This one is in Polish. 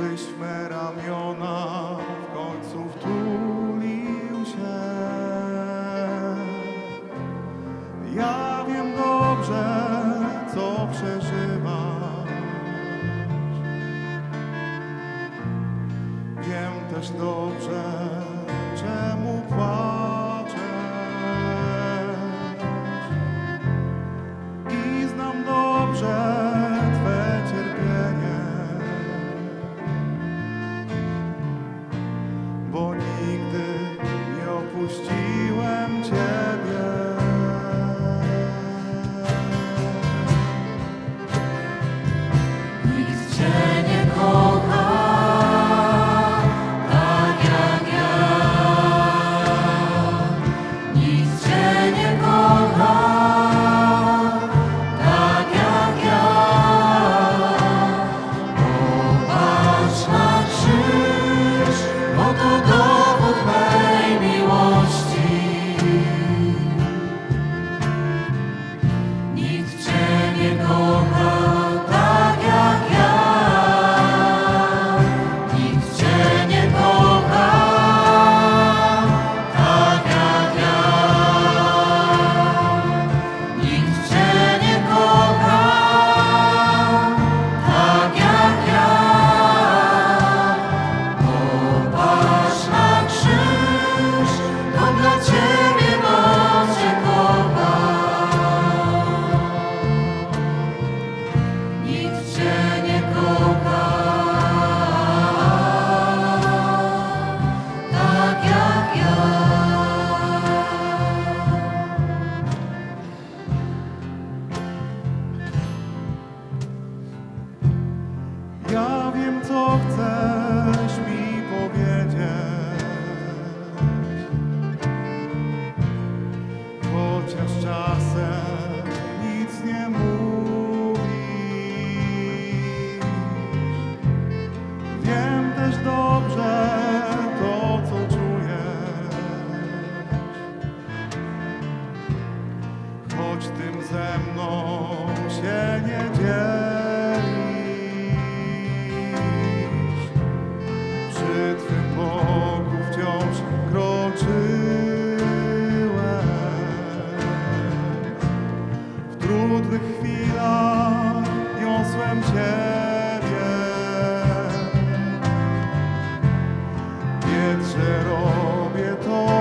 Byś me ramiona w końcu wtulił się. Ja wiem dobrze, co przeżywasz. Wiem też dobrze, czemu płaczesz. trudnych chwilach niosłem Ciebie. Wietrze robię to.